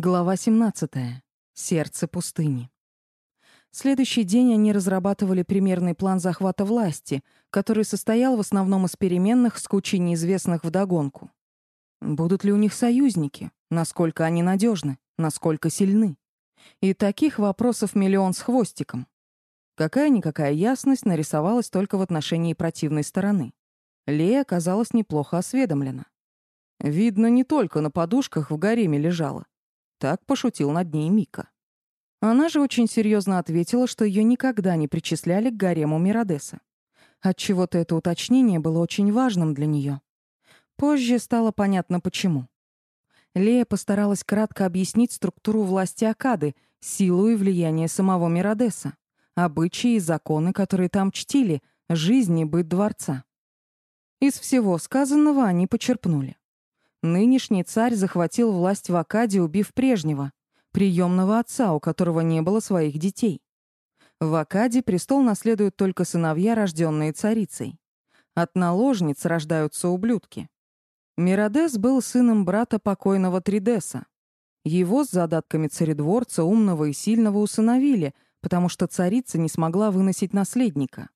Глава 17. Сердце пустыни. Следующий день они разрабатывали примерный план захвата власти, который состоял в основном из переменных с кучей неизвестных вдогонку. Будут ли у них союзники? Насколько они надежны? Насколько сильны? И таких вопросов миллион с хвостиком. Какая-никакая ясность нарисовалась только в отношении противной стороны. Лея оказалась неплохо осведомлена. Видно, не только на подушках в гареме лежала. Так пошутил над ней Мика. Она же очень серьезно ответила, что ее никогда не причисляли к гарему Миродеса. Отчего-то это уточнение было очень важным для нее. Позже стало понятно, почему. Лея постаралась кратко объяснить структуру власти Акады, силу и влияние самого Миродеса, обычаи и законы, которые там чтили, жизни быт дворца. Из всего сказанного они почерпнули. Нынешний царь захватил власть в Акаде, убив прежнего, приемного отца, у которого не было своих детей. В Акаде престол наследуют только сыновья, рожденные царицей. От наложниц рождаются ублюдки. Миродес был сыном брата покойного Тридеса. Его с задатками царедворца, умного и сильного, усыновили, потому что царица не смогла выносить наследника.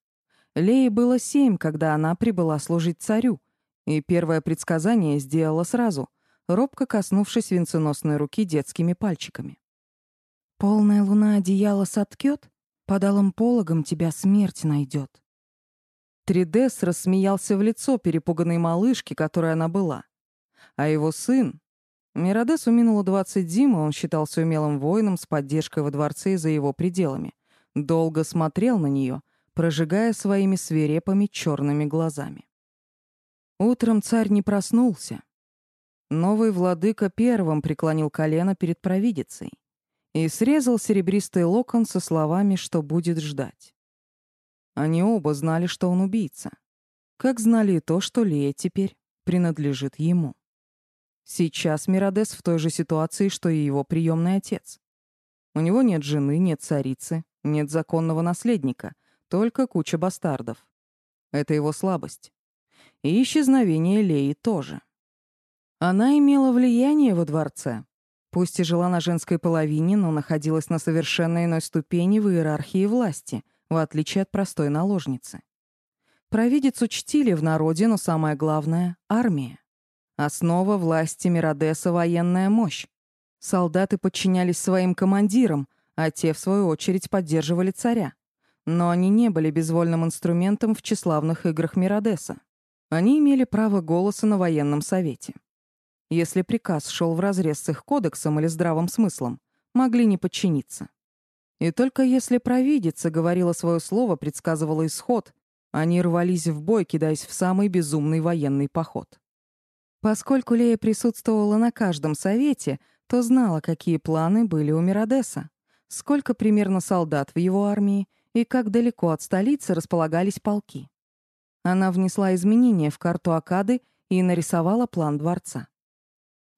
Лее было семь, когда она прибыла служить царю, и первое предсказание сделала сразу, робко коснувшись венценосной руки детскими пальчиками. «Полная луна одеяло соткёт, под алым пологом тебя смерть найдет. Тридес рассмеялся в лицо перепуганной малышки, которой она была. А его сын... Миродесу минуло 20 зим, он считался умелым воином с поддержкой во дворце и за его пределами. Долго смотрел на нее, прожигая своими свирепыми черными глазами. Утром царь не проснулся. Новый владыка первым преклонил колено перед провидицей и срезал серебристый локон со словами, что будет ждать. Они оба знали, что он убийца. Как знали и то, что Лея теперь принадлежит ему. Сейчас Миродес в той же ситуации, что и его приемный отец. У него нет жены, нет царицы, нет законного наследника, только куча бастардов. Это его слабость. И исчезновение Леи тоже. Она имела влияние во дворце. Пусть и жила на женской половине, но находилась на совершенно иной ступени в иерархии власти, в отличие от простой наложницы. Провидицу чтили в народе, но самое главное — армия. Основа власти Миродеса — военная мощь. Солдаты подчинялись своим командирам, а те, в свою очередь, поддерживали царя. Но они не были безвольным инструментом в тщеславных играх Миродеса. Они имели право голоса на военном совете. Если приказ шел вразрез с их кодексом или здравым смыслом, могли не подчиниться. И только если провидица говорила свое слово, предсказывала исход, они рвались в бой, кидаясь в самый безумный военный поход. Поскольку Лея присутствовала на каждом совете, то знала, какие планы были у Миродеса, сколько примерно солдат в его армии и как далеко от столицы располагались полки. Она внесла изменения в карту Акады и нарисовала план дворца.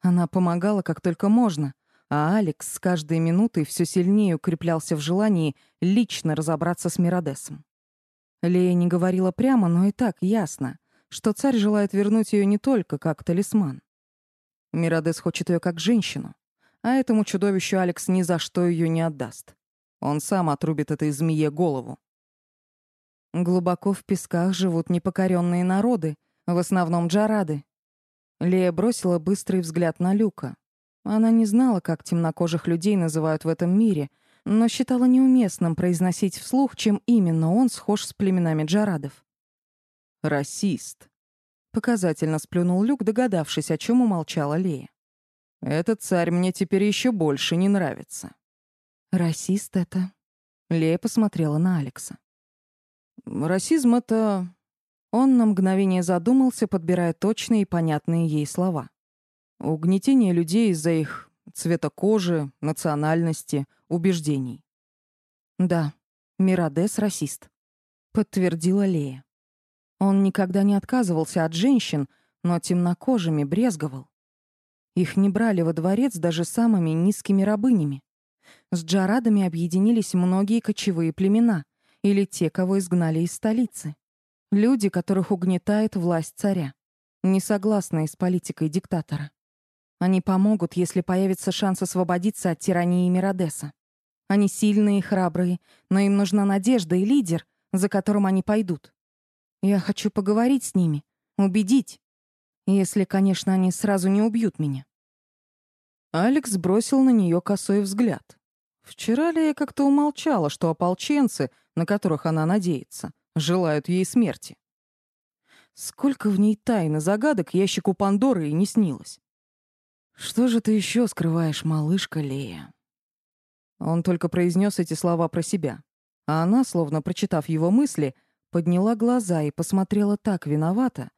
Она помогала как только можно, а Алекс с каждой минутой все сильнее укреплялся в желании лично разобраться с Миродесом. Лея не говорила прямо, но и так ясно, что царь желает вернуть ее не только как талисман. Миродес хочет ее как женщину, а этому чудовищу Алекс ни за что ее не отдаст. Он сам отрубит этой змее голову. Глубоко в песках живут непокоренные народы, в основном джарады. Лея бросила быстрый взгляд на Люка. Она не знала, как темнокожих людей называют в этом мире, но считала неуместным произносить вслух, чем именно он схож с племенами джарадов. «Расист», — показательно сплюнул Люк, догадавшись, о чем умолчала Лея. «Этот царь мне теперь еще больше не нравится». «Расист это?» Лея посмотрела на Алекса. Расизм — это... Он на мгновение задумался, подбирая точные и понятные ей слова. Угнетение людей из-за их цвета кожи, национальности, убеждений. «Да, Миродес — расист», — подтвердила Лея. Он никогда не отказывался от женщин, но темнокожими брезговал. Их не брали во дворец даже самыми низкими рабынями. С джарадами объединились многие кочевые племена — или те, кого изгнали из столицы. Люди, которых угнетает власть царя, не согласные с политикой диктатора. Они помогут, если появится шанс освободиться от тирании Миродеса. Они сильные и храбрые, но им нужна надежда и лидер, за которым они пойдут. Я хочу поговорить с ними, убедить. Если, конечно, они сразу не убьют меня. Алекс бросил на нее косой взгляд. Вчера Лея как-то умолчала, что ополченцы, на которых она надеется, желают ей смерти. Сколько в ней тайн и загадок ящику Пандоры и не снилось. «Что же ты еще скрываешь, малышка Лея?» Он только произнес эти слова про себя, а она, словно прочитав его мысли, подняла глаза и посмотрела так виновато,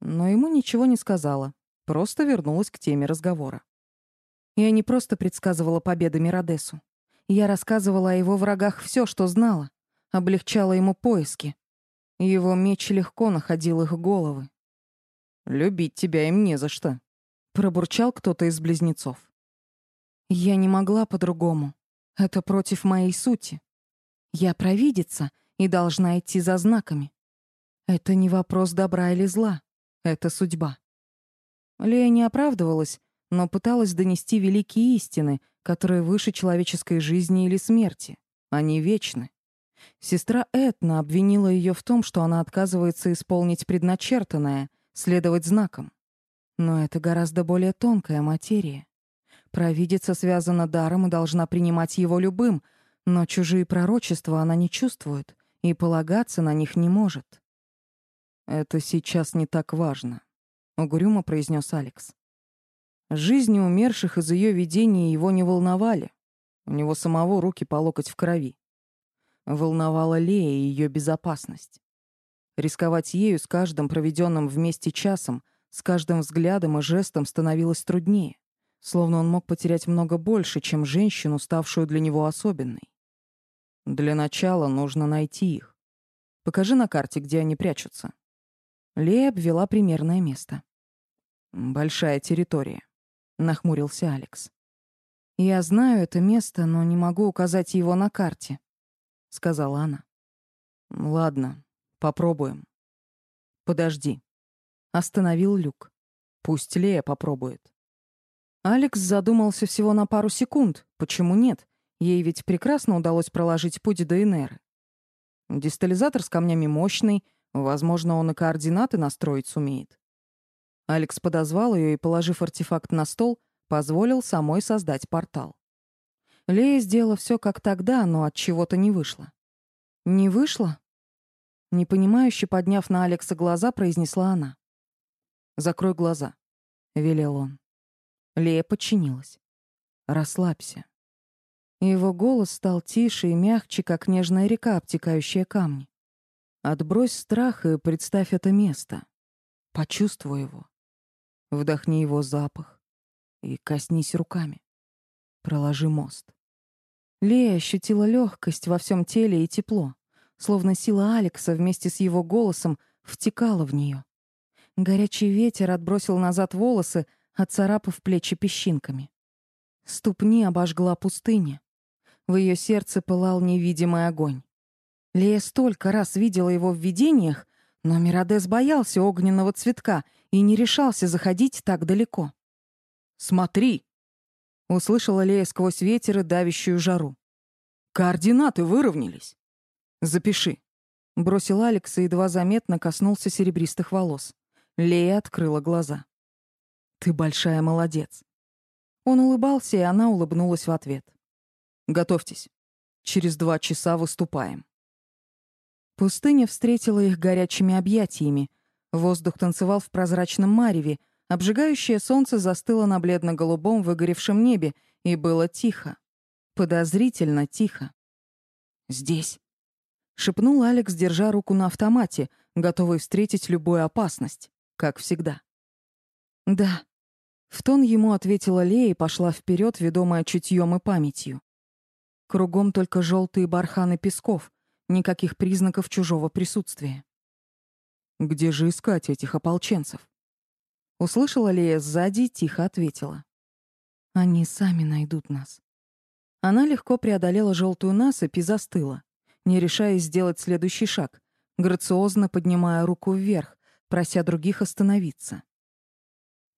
но ему ничего не сказала, просто вернулась к теме разговора. Я не просто предсказывала победы Миродесу. Я рассказывала о его врагах все, что знала, облегчала ему поиски, его меч легко находил их головы. «Любить тебя им не за что», — пробурчал кто-то из близнецов. «Я не могла по-другому. Это против моей сути. Я провидица и должна идти за знаками. Это не вопрос добра или зла. Это судьба». Лея не оправдывалась, но пыталась донести великие истины, которые выше человеческой жизни или смерти. Они вечны. Сестра Этна обвинила ее в том, что она отказывается исполнить предначертанное, следовать знакам. Но это гораздо более тонкая материя. Провидица связана даром и должна принимать его любым, но чужие пророчества она не чувствует и полагаться на них не может. «Это сейчас не так важно», — угрюмо произнес Алекс. Жизни умерших из ее видения его не волновали. У него самого руки по локоть в крови. Волновала Лея и ее безопасность. Рисковать ею с каждым проведенным вместе часом, с каждым взглядом и жестом становилось труднее, словно он мог потерять много больше, чем женщину, ставшую для него особенной. Для начала нужно найти их. Покажи на карте, где они прячутся. Лея обвела примерное место. Большая территория, нахмурился Алекс. Я знаю это место, но не могу указать его на карте. — сказала она. «Ладно, попробуем». «Подожди». Остановил Люк. «Пусть Лея попробует». Алекс задумался всего на пару секунд. Почему нет? Ей ведь прекрасно удалось проложить путь до Энеры. Дистализатор с камнями мощный, возможно, он и координаты настроить сумеет. Алекс подозвал ее и, положив артефакт на стол, позволил самой создать портал. Лея сделала все как тогда, но от чего-то не вышло. Не вышло? Непонимающе подняв на Алекса глаза, произнесла она. «Закрой глаза», — велел он. Лея подчинилась. «Расслабься». Его голос стал тише и мягче, как нежная река, обтекающая камни. Отбрось страх и представь это место. Почувствуй его. Вдохни его запах и коснись руками. Проложи мост. Лея ощутила легкость во всем теле и тепло, словно сила Алекса вместе с его голосом втекала в нее. Горячий ветер отбросил назад волосы, отцарапав плечи песчинками. Ступни обожгла пустыня. В ее сердце пылал невидимый огонь. Лея столько раз видела его в видениях, но Миродес боялся огненного цветка и не решался заходить так далеко. «Смотри!» Услышала Лея сквозь ветер и давящую жару. «Координаты выровнялись!» «Запиши!» Бросил Алекс и едва заметно коснулся серебристых волос. Лея открыла глаза. «Ты большая молодец!» Он улыбался, и она улыбнулась в ответ. «Готовьтесь. Через два часа выступаем». Пустыня встретила их горячими объятиями. Воздух танцевал в прозрачном мареве, Обжигающее солнце застыло на бледно-голубом выгоревшем небе, и было тихо. Подозрительно тихо. «Здесь», — шепнул Алекс, держа руку на автомате, готовый встретить любую опасность, как всегда. «Да», — в тон ему ответила Лея и пошла вперед, ведомая чутьем и памятью. Кругом только желтые барханы песков, никаких признаков чужого присутствия. «Где же искать этих ополченцев?» Услышала Лея сзади и тихо ответила. «Они сами найдут нас». Она легко преодолела желтую насыпь и застыла, не решаясь сделать следующий шаг, грациозно поднимая руку вверх, прося других остановиться.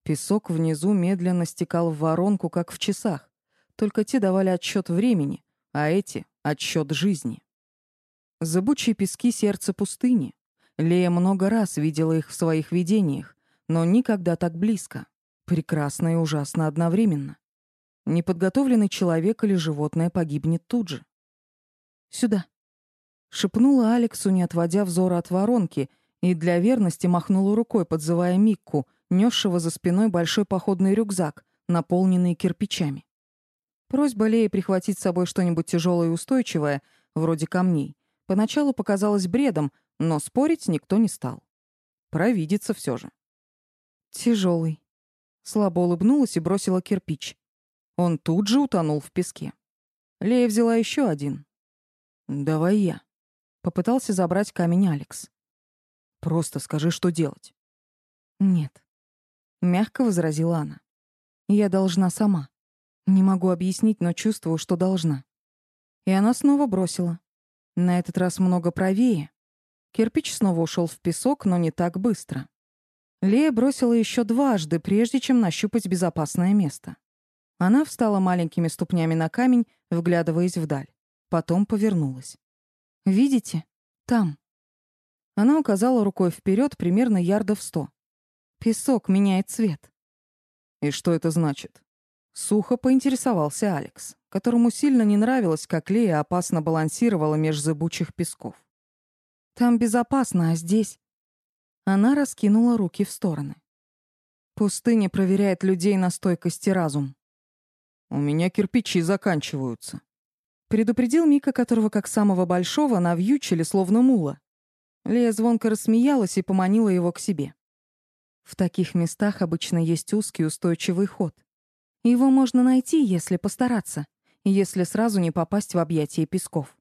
Песок внизу медленно стекал в воронку, как в часах. Только те давали отсчет времени, а эти — отсчет жизни. Зыбучие пески — сердце пустыни. Лея много раз видела их в своих видениях, но никогда так близко. Прекрасно и ужасно одновременно. Неподготовленный человек или животное погибнет тут же. «Сюда», — шепнула Алексу, не отводя взора от воронки, и для верности махнула рукой, подзывая Микку, несшего за спиной большой походный рюкзак, наполненный кирпичами. Просьба Леи прихватить с собой что-нибудь тяжелое и устойчивое, вроде камней, поначалу показалась бредом, но спорить никто не стал. Провидится все же. Тяжелый. Слабо улыбнулась и бросила кирпич. Он тут же утонул в песке. Лея взяла еще один. «Давай я». Попытался забрать камень Алекс. «Просто скажи, что делать». «Нет», — мягко возразила она. «Я должна сама. Не могу объяснить, но чувствую, что должна». И она снова бросила. На этот раз много правее, Кирпич снова ушел в песок, но не так быстро. Лея бросила еще дважды, прежде чем нащупать безопасное место. Она встала маленькими ступнями на камень, вглядываясь вдаль. Потом повернулась. «Видите? Там». Она указала рукой вперед примерно ярдов сто. Песок меняет цвет. «И что это значит?» Сухо поинтересовался Алекс, которому сильно не нравилось, как Лея опасно балансировала меж зыбучих песков. Там безопасно, а здесь...» Она раскинула руки в стороны. Пустыня проверяет людей на стойкость и разум. «У меня кирпичи заканчиваются», — предупредил Мика, которого как самого большого навьючили, словно мула. Лея звонко рассмеялась и поманила его к себе. В таких местах обычно есть узкий устойчивый ход. Его можно найти, если постараться, если сразу не попасть в объятия песков.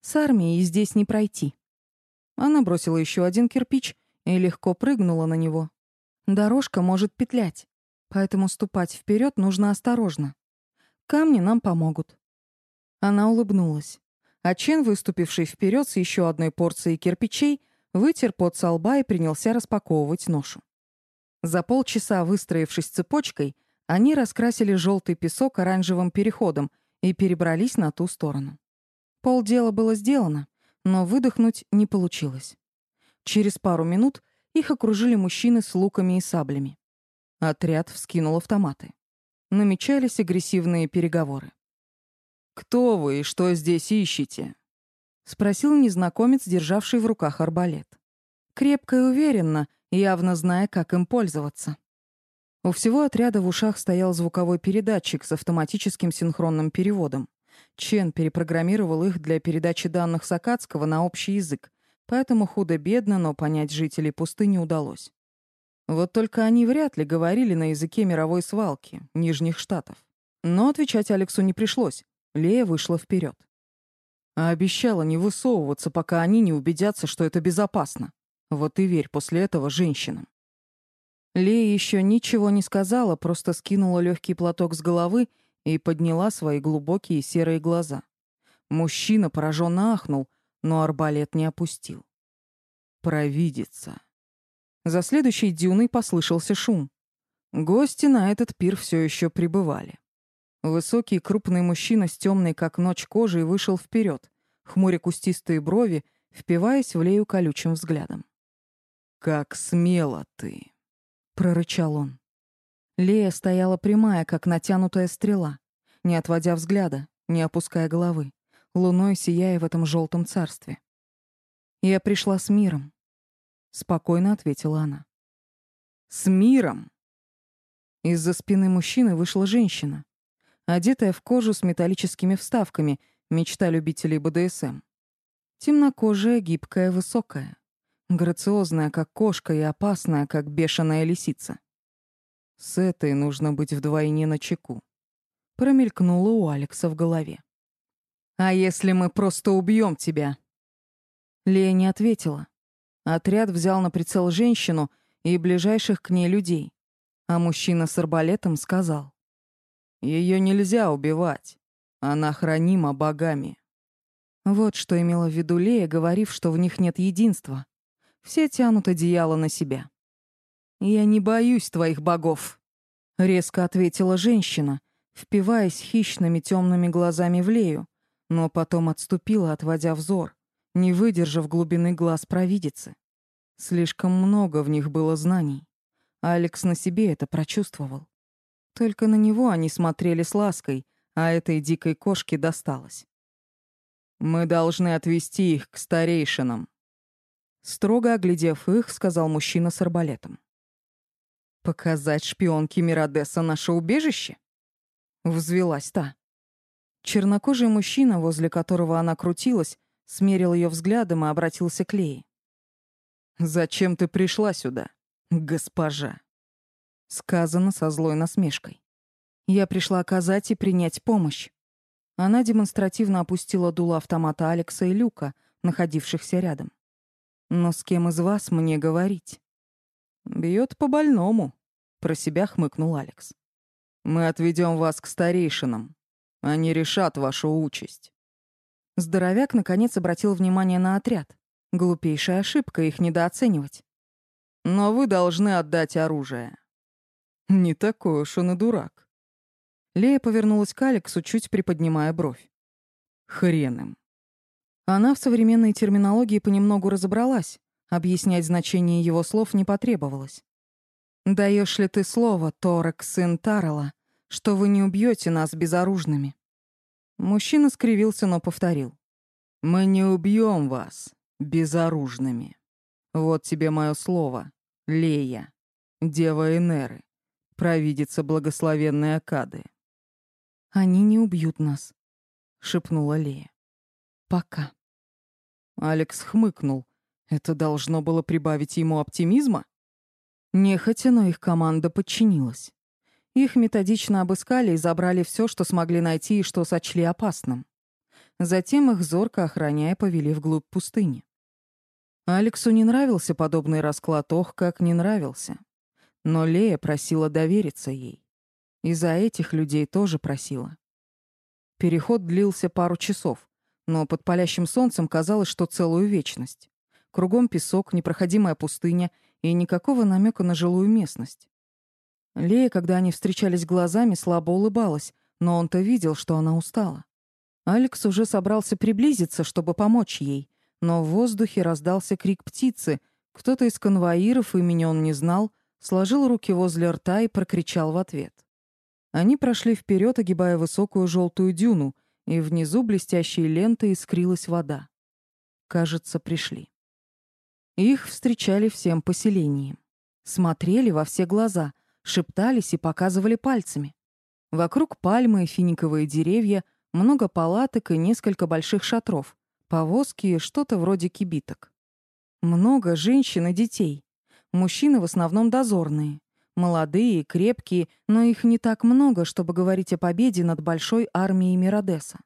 С армией здесь не пройти. Она бросила еще один кирпич и легко прыгнула на него. Дорожка может петлять, поэтому ступать вперед нужно осторожно. Камни нам помогут. Она улыбнулась. А Чен, выступивший вперед с еще одной порцией кирпичей, вытер пот со лба и принялся распаковывать ношу. За полчаса, выстроившись цепочкой, они раскрасили желтый песок оранжевым переходом и перебрались на ту сторону. Полдела было сделано но выдохнуть не получилось. Через пару минут их окружили мужчины с луками и саблями. Отряд вскинул автоматы. Намечались агрессивные переговоры. «Кто вы и что здесь ищете?» — спросил незнакомец, державший в руках арбалет. Крепко и уверенно, явно зная, как им пользоваться. У всего отряда в ушах стоял звуковой передатчик с автоматическим синхронным переводом. Чен перепрограммировал их для передачи данных Сакатского на общий язык, поэтому худо-бедно, но понять жителей пустыни удалось. Вот только они вряд ли говорили на языке мировой свалки, Нижних Штатов. Но отвечать Алексу не пришлось. Лея вышла вперед. А обещала не высовываться, пока они не убедятся, что это безопасно. Вот и верь после этого женщинам. Лея еще ничего не сказала, просто скинула легкий платок с головы и подняла свои глубокие серые глаза. Мужчина пораженно ахнул, но арбалет не опустил. Провидица. За следующей дюной послышался шум. Гости на этот пир все еще прибывали. Высокий крупный мужчина с темной как ночь кожей вышел вперед, хмуря кустистые брови, впиваясь в Лею колючим взглядом. «Как смело ты!» — прорычал он. Лея стояла прямая, как натянутая стрела, не отводя взгляда, не опуская головы, луной сияя в этом желтом царстве. «Я пришла с миром», — спокойно ответила она. «С миром!» Из-за спины мужчины вышла женщина, одетая в кожу с металлическими вставками, мечта любителей БДСМ. Темнокожая, гибкая, высокая. Грациозная, как кошка, и опасная, как бешеная лисица. С этой нужно быть вдвойне начеку. Промелькнуло у Алекса в голове. «А если мы просто убьем тебя?» Лея не ответила. Отряд взял на прицел женщину и ближайших к ней людей, а мужчина с арбалетом сказал. «Ее нельзя убивать. Она хранима богами». Вот что имела в виду Лея, говорив, что в них нет единства. Все тянут одеяло на себя. «Я не боюсь твоих богов», Резко ответила женщина, впиваясь хищными темными глазами в Лею, но потом отступила, отводя взор, не выдержав глубины глаз провидицы. Слишком много в них было знаний. Алекс на себе это прочувствовал. Только на него они смотрели с лаской, а этой дикой кошке досталось. «Мы должны отвести их к старейшинам», — строго оглядев их, сказал мужчина с арбалетом. «Показать шпионке Миродесса наше убежище?» Взвелась та. Чернокожий мужчина, возле которого она крутилась, смерил ее взглядом и обратился к Лее. «Зачем ты пришла сюда, госпожа?» Сказано со злой насмешкой. «Я пришла оказать и принять помощь». Она демонстративно опустила дуло автомата Алекса и Люка, находившихся рядом. «Но с кем из вас мне говорить?» «Бьет по больному», — про себя хмыкнул Алекс. «Мы отведем вас к старейшинам. Они решат вашу участь». Здоровяк наконец обратил внимание на отряд. Глупейшая ошибка их недооценивать. «Но вы должны отдать оружие». «Не такой уж он и дурак». Лея повернулась к Алексу, чуть приподнимая бровь. «Хрен им». Она в современной терминологии понемногу разобралась, объяснять значение его слов не потребовалось. «Даешь ли ты слово, Торек, сын Тарала, что вы не убьете нас безоружными?» Мужчина скривился, но повторил. «Мы не убьем вас безоружными. Вот тебе мое слово, Лея, дева Энеры, провидица благословенной Акады». «Они не убьют нас», — шепнула Лея. «Пока». Алекс хмыкнул. Это должно было прибавить ему оптимизма? Нехотя, но их команда подчинилась. Их методично обыскали и забрали все, что смогли найти и что сочли опасным. Затем их зорко охраняя повели вглубь пустыни. Алексу не нравился подобный расклад, ох, как не нравился. Но Лея просила довериться ей. И за этих людей тоже просила. Переход длился пару часов, но под палящим солнцем казалось, что целую вечность. Кругом песок, непроходимая пустыня и никакого намека на жилую местность. Лея, когда они встречались глазами, слабо улыбалась, но он-то видел, что она устала. Алекс уже собрался приблизиться, чтобы помочь ей, но в воздухе раздался крик птицы. Кто-то из конвоиров, имени он не знал, сложил руки возле рта и прокричал в ответ. Они прошли вперед, огибая высокую желтую дюну, и внизу блестящей лентой искрилась вода. Кажется, пришли. Их встречали всем поселением. Смотрели во все глаза, шептались и показывали пальцами. Вокруг пальмы и финиковые деревья, много палаток и несколько больших шатров, повозки и что-то вроде кибиток. Много женщин и детей. Мужчины в основном дозорные. Молодые, крепкие, но их не так много, чтобы говорить о победе над большой армией Миродеса.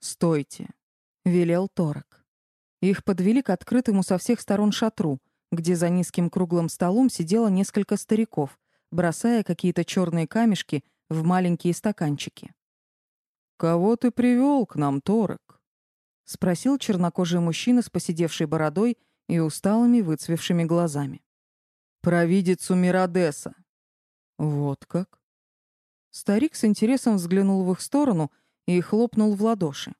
«Стойте», — велел Торок. Их подвели к открытому со всех сторон шатру, где за низким круглым столом сидело несколько стариков, бросая какие-то черные камешки в маленькие стаканчики. «Кого ты привел к нам, Торок?» — спросил чернокожий мужчина с посидевшей бородой и усталыми выцвевшими глазами. «Провидицу Миродеса». «Вот как?» Старик с интересом взглянул в их сторону и хлопнул в ладоши.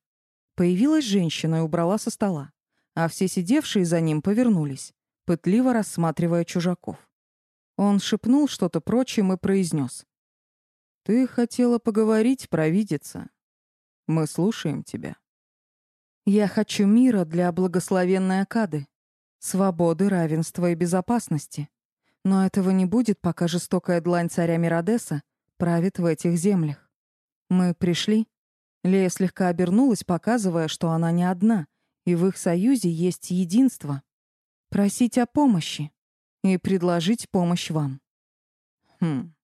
Появилась женщина и убрала со стола, а все сидевшие за ним повернулись, пытливо рассматривая чужаков. Он шепнул что-то прочим и произнес. «Ты хотела поговорить, провидица. Мы слушаем тебя». «Я хочу мира для благословенной Акады, свободы, равенства и безопасности. Но этого не будет, пока жестокая длань царя Миродеса правит в этих землях. Мы пришли». Лея слегка обернулась, показывая, что она не одна, и в их союзе есть единство. Просить о помощи и предложить помощь вам. Хм.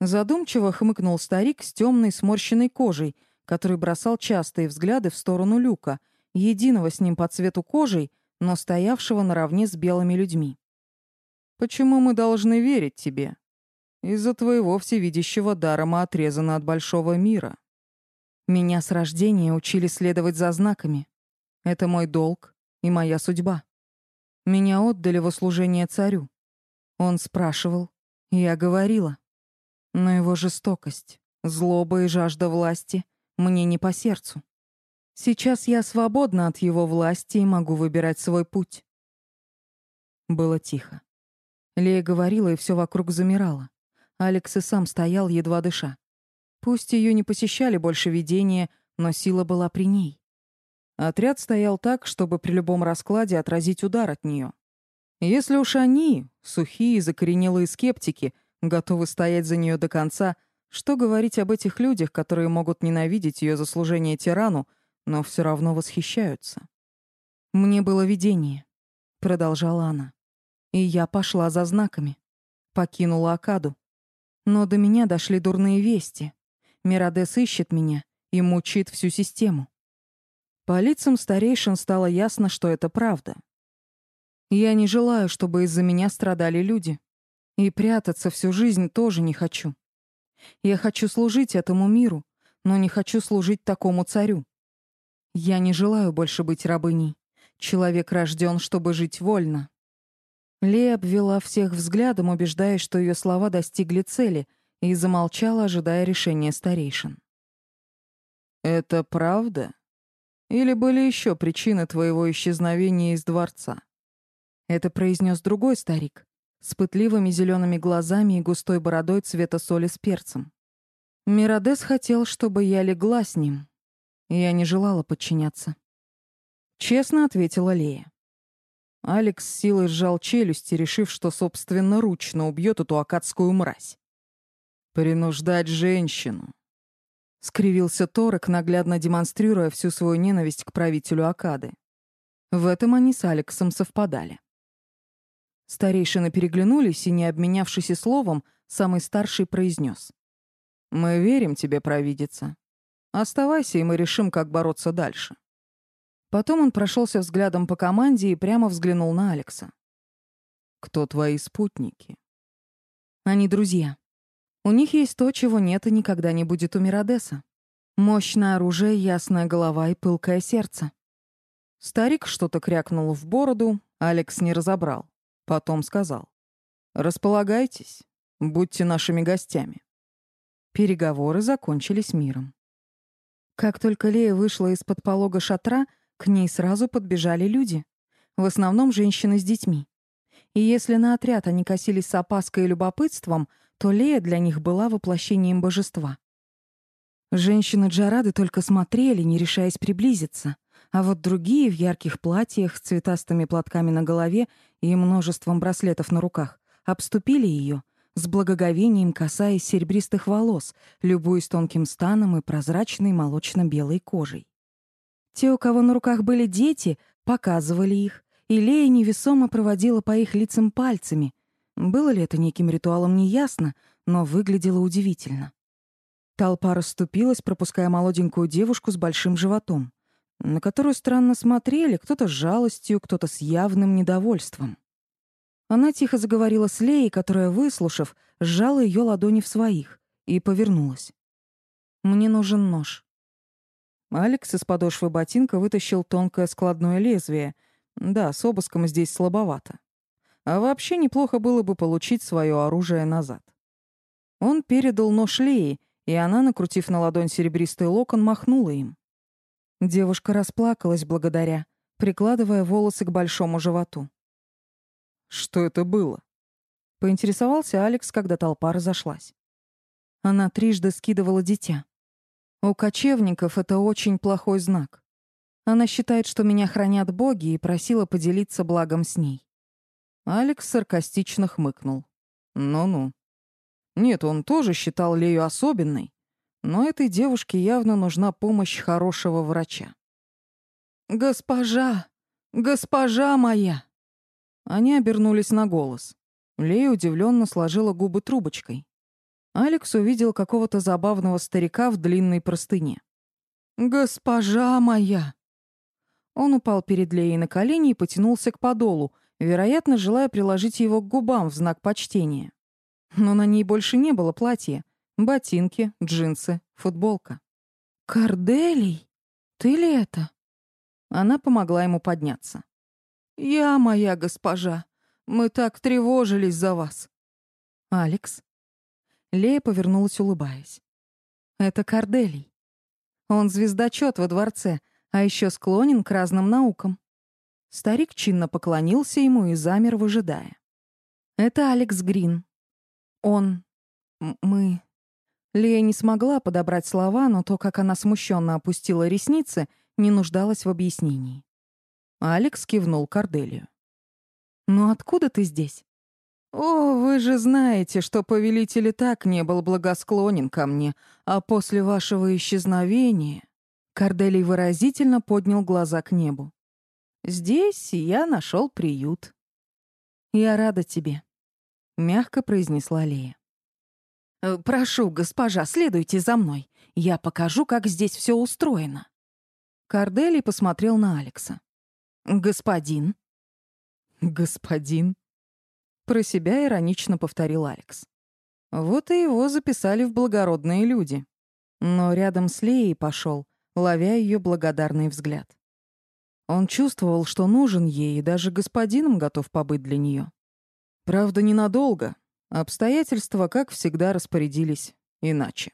Задумчиво хмыкнул старик с темной сморщенной кожей, который бросал частые взгляды в сторону люка, единого с ним по цвету кожей, но стоявшего наравне с белыми людьми. «Почему мы должны верить тебе? Из-за твоего всевидящего дара мы отрезаны от большого мира. Меня с рождения учили следовать за знаками. Это мой долг и моя судьба. Меня отдали во служение царю. Он спрашивал, я говорила. Но его жестокость, злоба и жажда власти мне не по сердцу. Сейчас я свободна от его власти и могу выбирать свой путь. Было тихо. Лея говорила, и все вокруг замирало. Алекс и сам стоял, едва дыша. Пусть ее не посещали больше видения, но сила была при ней. Отряд стоял так, чтобы при любом раскладе отразить удар от нее. Если уж они, сухие, закоренелые скептики, готовы стоять за нее до конца, что говорить об этих людях, которые могут ненавидеть ее за служение тирану, но все равно восхищаются? «Мне было видение», — продолжала она. «И я пошла за знаками. Покинула Акаду. Но до меня дошли дурные вести. Мирадес ищет меня и мучит всю систему. По лицам старейшин стало ясно, что это правда. Я не желаю, чтобы из-за меня страдали люди. И прятаться всю жизнь тоже не хочу. Я хочу служить этому миру, но не хочу служить такому царю. Я не желаю больше быть рабыней. Человек рожден, чтобы жить вольно. Лея обвела всех взглядом, убеждаясь, что ее слова достигли цели — и замолчала, ожидая решения старейшин. «Это правда? Или были еще причины твоего исчезновения из дворца?» Это произнес другой старик, с пытливыми зелеными глазами и густой бородой цвета соли с перцем. Миродес хотел, чтобы я легла с ним. Я не желала подчиняться. Честно ответила Лея. Алекс с силой сжал челюсти, решив, что собственноручно убьет эту акадскую мразь. «Принуждать женщину», — скривился Торок, наглядно демонстрируя всю свою ненависть к правителю Акады. В этом они с Алексом совпадали. Старейшины переглянулись, и, не обменявшись и словом, самый старший произнес. «Мы верим тебе, провидица. Оставайся, и мы решим, как бороться дальше». Потом он прошелся взглядом по команде и прямо взглянул на Алекса. «Кто твои спутники?» «Они друзья», у них есть то, чего нет и никогда не будет у Миродеса. Мощное оружие, ясная голова и пылкое сердце. Старик что-то крякнул в бороду, Алекс не разобрал. Потом сказал. «Располагайтесь, будьте нашими гостями». Переговоры закончились миром. Как только Лея вышла из-под полога шатра, к ней сразу подбежали люди. В основном женщины с детьми. И если на отряд они косились с опаской и любопытством, то Лея для них была воплощением божества. Женщины Джарады только смотрели, не решаясь приблизиться, а вот другие в ярких платьях с цветастыми платками на голове и множеством браслетов на руках обступили ее, с благоговением касаясь серебристых волос, любуясь тонким станом и прозрачной молочно-белой кожей. Те, у кого на руках были дети, показывали их, и Лея невесомо проводила по их лицам пальцами, было ли это неким ритуалом, неясно, но выглядело удивительно. Толпа расступилась, пропуская молоденькую девушку с большим животом, на которую странно смотрели, кто-то с жалостью, кто-то с явным недовольством. Она тихо заговорила с Леей, которая, выслушав, сжала ее ладони в своих и повернулась. «Мне нужен нож». Алекс из подошвы ботинка вытащил тонкое складное лезвие. Да, с обыском здесь слабовато. А вообще неплохо было бы получить свое оружие назад. Он передал нож Леи, и она, накрутив на ладонь серебристый локон, махнула им. Девушка расплакалась благодаря, прикладывая волосы к большому животу. «Что это было?» — поинтересовался Алекс, когда толпа разошлась. Она трижды скидывала дитя. У кочевников это очень плохой знак. Она считает, что меня хранят боги, и просила поделиться благом с ней. Алекс саркастично хмыкнул. Ну-ну. Нет, он тоже считал Лею особенной, но этой девушке явно нужна помощь хорошего врача. «Госпожа! Госпожа моя!» Они обернулись на голос. Лея удивленно сложила губы трубочкой. Алекс увидел какого-то забавного старика в длинной простыне. «Госпожа моя!» Он упал перед Леей на колени и потянулся к подолу, вероятно, желая приложить его к губам в знак почтения. Но на ней больше не было платья. Ботинки, джинсы, футболка. «Корделий, ты ли это?» Она помогла ему подняться. «Я моя госпожа. Мы так тревожились за вас». «Алекс?» Лея повернулась, улыбаясь. «Это Корделий. Он звездочет во дворце, а еще склонен к разным наукам». Старик чинно поклонился ему и замер, выжидая. «Это Алекс Грин. Он... мы...» Лея не смогла подобрать слова, но то, как она смущенно опустила ресницы, не нуждалась в объяснении. Алекс кивнул Корделию. «Ну откуда ты здесь?» «О, вы же знаете, что повелитель и так не был благосклонен ко мне, а после вашего исчезновения...» Корделий выразительно поднял глаза к небу. «Здесь я нашел приют». «Я рада тебе», — мягко произнесла Лея. «Э, «Прошу, госпожа, следуйте за мной. Я покажу, как здесь все устроено». Корделий посмотрел на Алекса. «Господин». «Господин», про себя иронично повторил Алекс. Вот и его записали в благородные люди. Но рядом с Леей пошел, ловя ее благодарный взгляд. Он чувствовал, что нужен ей, и даже господином готов побыть для нее. Правда, ненадолго. Обстоятельства, как всегда, распорядились иначе.